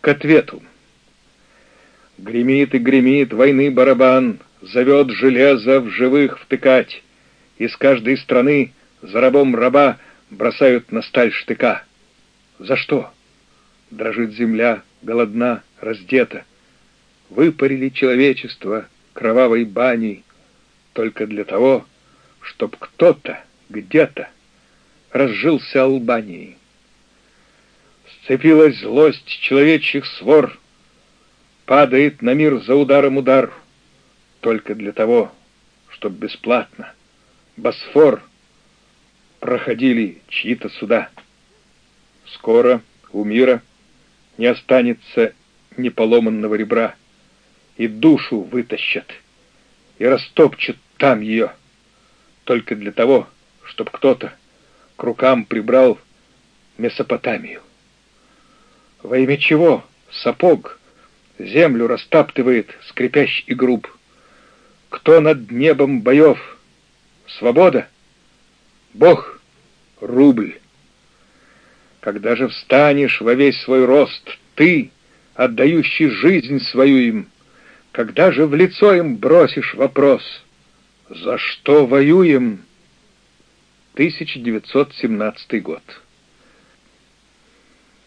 К ответу. Гремит и гремит войны барабан, Зовет железо в живых втыкать. Из каждой страны за рабом раба Бросают на сталь штыка. За что? Дрожит земля, голодна, раздета. Выпарили человечество кровавой баней Только для того, чтоб кто-то где-то разжился Албанией. Сцепилась злость человечьих свор, Падает на мир за ударом удар, Только для того, чтоб бесплатно. Босфор. Проходили чьи-то суда. Скоро у мира не останется ни поломанного ребра, И душу вытащат, и растопчут там ее, Только для того, чтоб кто-то к рукам прибрал Месопотамию. Во имя чего сапог землю растаптывает, скрипящий и груб? Кто над небом боев? Свобода? Бог? Рубль? Когда же встанешь во весь свой рост, ты, отдающий жизнь свою им, когда же в лицо им бросишь вопрос, за что воюем? 1917 год.